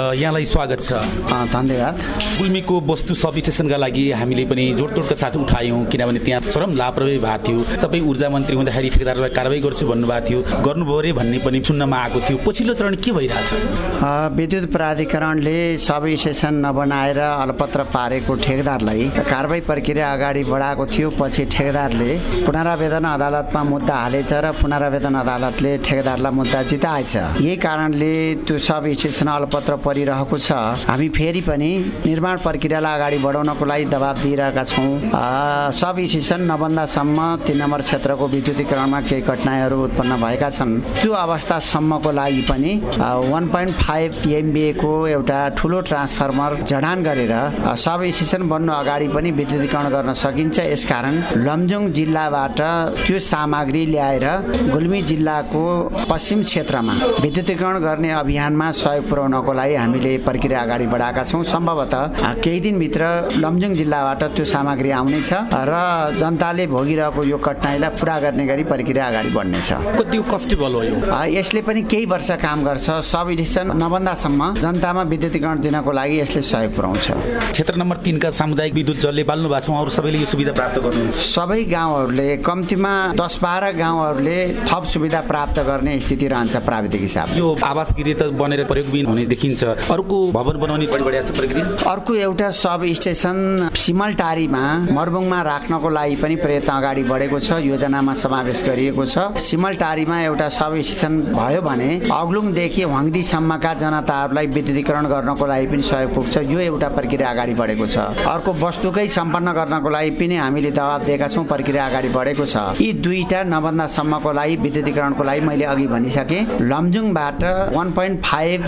यहाँलाई स्वागत छ। धन्यवाद। गुल्मीको वस्तु सब स्टेसनका लागि हामीले पनि जोडतोडका साथ उठायौँ किनभने त्यहाँ चरम लापरवाही भएको थियो। तपाईँ ऊर्जा मन्त्री हुँदाखेरि ठेकेदारलाई कारवाही गर्छु भन्नुभएको थियो। गर्नुभयो अरे भन्ने पनि सुन्नमा आएको थियो। पछिल्लो चरण के भइरहेछ? विद्युत प्राधिकरणले सब स्टेसन नबनाएर अलपत्र पारेको ठेकेदारलाई कारवाही प्रक्रिया अगाडि बढाएको थियो। पछि ठेकेदारले पुनरावेदन अदालतमा मुद्दा हालेछ र पुनरावेदन अदालतले ठेकेदारलाई मुद्दा जिताएछ। यही कारणले त्यो सब स्टेसन अलपत्र परिरहेको छ। हामी फेरि पनि निर्माण प्रक्रियालाई अगाडि बढाउनको लागि दबाब दिइरहेका छौँ। सब स्टेसन नबन्दासम्म तिन नम्बर क्षेत्रको विद्युतीकरणमा केही कठिनाइहरू उत्पन्न भएका छन्। त्यो अवस्थासम्मको लागि पनि वान पोइन्ट फाइभ एमबिएको एउटा ठुलो ट्रान्सफर्मर जडान गरेर सब स्टेसन बन्नु अगाडि पनि विद्युतीकरण गर्न सकिन्छ। यसकारण लमजुङ जिल्लाबाट त्यो सामग्री ल्याएर गुल्मी जिल्लाको पश्चिम क्षेत्रमा विद्युतीकरण गर्ने अभियानमा सहयोग पुर्याउनको लागि हामीले प्रक्रिया अगाडि बढाएका छौँ। सम्भवतः केही दिनभित्र लमजुङ जिल्लाबाट त्यो सामग्री आउनेछ र जनताले भोगिरहेको यो कठिनाइलाई पुरा गर्ने गरी प्रक्रिया अगाडि बढ्नेछ। कति कस्टेबल हो यो? यसले पनि केही वर्ष काम गर्छ। सब स्टेसन नभन्दासम्म जनतामा विद्युतीकरण दिनको लागि यसले सहयोग पुऱ्याउँछ। क्षेत्र नम्बर तिनका सामुदायिक विद्युत जसले बाल्नु भएको छ। उहाँहरू सबैले यो सुविधा प्राप्त गर्नुहुन्छ। सबै गाउँहरूले कम्तीमा दस बाह्र गाउँहरूले थप सुविधा प्राप्त गर्ने स्थिति रहन्छ प्राविधिक हिसाब यो आवास गृह त बनेर प्रयोगबिन हुने देखिन्छ। अर्को भवन बनाउने बढी छ प्रक्रिया अर्को एउटा सब स्टेसन सिमलटारीमा मर्बुङमा राख्नको लागि पनि प्रयत्न अगाडि बढेको छ योजनामा समावेश गरिएको छ। सिमलटारीमा एउटा सब स्टेसन भयो भने अग्लुङदेखि वाङदीसम्मका जनताहरूलाई विद्युतीकरण गर्नको लागि पनि सहयोग पुग्छ। यो एउटा प्रक्रिया अगाडि बढेको छ। अर्को वस्तुकै सम्पन्न गर्नको लागि पनि हामीले दबाब दिएका छौँ। प्रक्रिया अगाडि बढेको छ। यी दुईटा नभन्दासम्मको लागि विद्युतीकरणको लागि मैले अघि भनिसकेँ। लमजुङबाट वान पोइन्ट फाइभ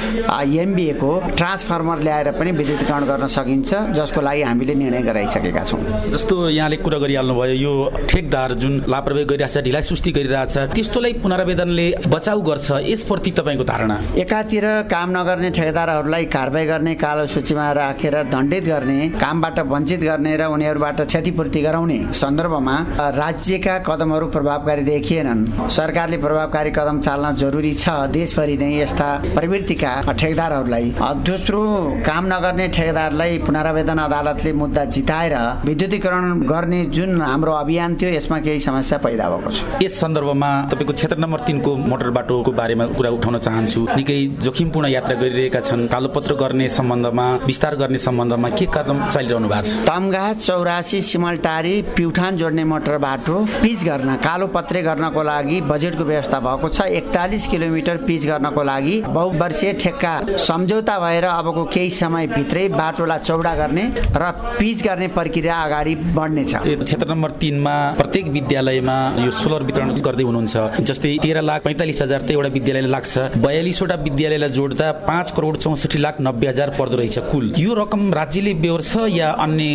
एमबिएको ट्रान्सफर्मर ल्याएर पनि विद्युतीकरण गर्न सकिन्छ जसको लागि हामीले निर्णय गराइसकेका छौँ। जस्तो यहाँले कुरा गरिहाल्नु भयो यो ठेकदार जुन लापरवाही गरिरहेछ ढिलाइ सुस्ती गरिरहेछ त्यस्तोलाई पुनरावेदनले बचाउ गर्छ यसप्रति तपाईँको धारणा? एकातिर काम नगर्ने ठेकेदारहरूलाई कारवाही गर्ने कालो सूचीमा राखेर दण्डित गर्ने कामबाट वञ्चित गर्ने र उनीहरूबाट क्षतिपूर्ति गराउने सन्दर्भमा राज्यका कदमहरू प्रभावकारी देखिएनन्। सरकारले प्रभावकारी कदम चाल्न जरुरी छ। देशभरि नै यस्ता प्रवृत्तिका ठेकेदारहरूलाई दोस्रो काम नगर्ने ठेकेदारलाई पुनरावेदन अदालतले मुद्दा जिताएर विद्युतीकरण गर्ने जुन हाम्रो अभियान थियो यसमा केही समस्या पैदा भएको छ। यस सन्दर्भमा तपाईँको क्षेत्र नम्बर तिनको मोटर बाटोको बारेमा कुरा उठाउन चाहन्छु। निकै जोखिमपूर्ण यात्रा गरिरहेका छन्। कालोपत्र गर्ने सम्बन्धमा विस्तार गर्ने सम्बन्धमा के कदम चलिरहनु भएको छ? तमघा चौरासी सिमलटारी प्युठान जोड्ने मोटर बाटो पिच गर्न कालोपत्रे गर्नको लागि बजेटको व्यवस्था भएको छ। एकतालिस किलोमिटर पिच गर्नको लागि बहुवर्षीय ठेक्का सम्झौता भएर अबको केही समयभित्रै बाटोलाई चौडा गर्ने र पिच गर्ने प्रक्रिया अगाडि बढ्नेछ। क्षेत्र नम्बर तिनमा प्रत्येक विद्यालयमा यो सोलर वितरण गर्दै हुनुहुन्छ। जस्तै तेह्र लाख पैँतालिस हजार त एउटा विद्यालयले लाग्छ। बयालिसवटा विद्यालयलाई जोड्दा पाँच करोड चौसठी लाख नब्बे हजार पर्दो रहेछ कुल। यो रकम राज्यले बेहोर्छ या अन्य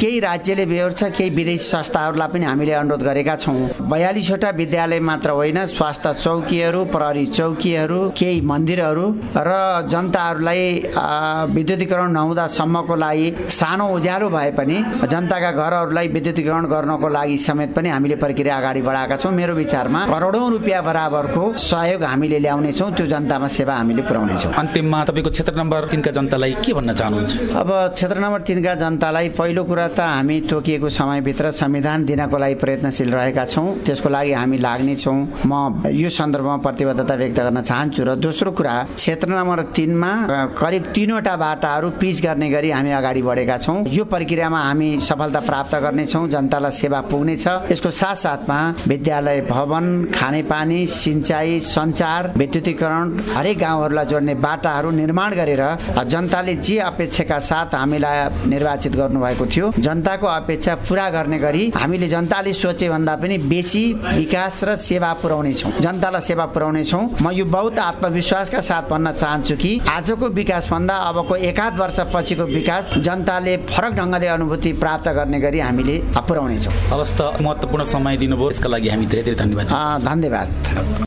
केही राज्यले बेहोर्छ केही विदेशी संस्थाहरूलाई पनि हामीले अनुरोध गरेका छौँ। बयालिसवटा विद्यालय मात्र होइन स्वास्थ्य चौकीहरू प्रहरी चौकीहरू केही मन्दिरहरू र जनताहरूलाई विद्युतीकरण नहुँदासम्मको लागि सानो उज्यालो भए पनि जनताका घरहरूलाई विद्युतीकरण गर्नको लागि समेत पनि हामीले प्रक्रिया अगाडि बढाएका छौँ। मेरो विचारमा करोडौँ रुपियाँ बराबरको सहयोग हामीले ल्याउनेछौँ। त्यो जनतामा सेवा हामीले पुर्याउनेछौँ। अन्तिममा तपाईँको क्षेत्र नम्बर तिनका जनतालाई के भन्न चाहनुहुन्छ? अब क्षेत्र नम्बर तिनका जनतालाई पहिलो कुरा त हामी तोकिएको समयभित्र संविधान दिनको लागि प्रयत्नशील रहेका छौँ। त्यसको लागि हामी लाग्नेछौँ। म यो सन्दर्भमा प्रतिबद्धता व्यक्त गर्न चाहन्छु र दोस्रो कुरा क्षेत्र नम्बर तिनमा करिब तिनवटा बाटाहरू पिच गर्ने गरी हामी अगाडि बढेका छौँ। यो प्रक्रियामा हामी सफलता प्राप्त गर्नेछौँ जनतालाई सेवा पुग्नेछ। यसको साथसाथमा विद्यालय भवन खानेपानी सिँचाइ सञ्चार विद्युतीकरण हरेक गाउँहरूलाई जोड्ने बाटाहरू निर्माण गरेर जनताले जे अपेक्षाका साथ हामीलाई निर्वाचित गर्नुभएको थियो जनताको अपेक्षा पुरा गर्ने गरी हामीले जनताले सोचे भन्दा पनि बेसी विकास र सेवा पुर्याउनेछौँ। जनतालाई सेवा पुर्याउनेछौँ। म यो बहुत आत्मविश्वासका साथ भन्न चाहन्छु कि आजको विकास भन्दा अबको एकाध वर्ष पछिको विकास जनताले फरक ढङ्गले अनुभूति प्राप्त गर्ने गरी हामीले पुर्याउनेछौँ। हवस् त महत्त्वपूर्ण समय दिनुभयो। यसका लागि हामी धेरै धेरै धन्यवाद। धन्यवाद।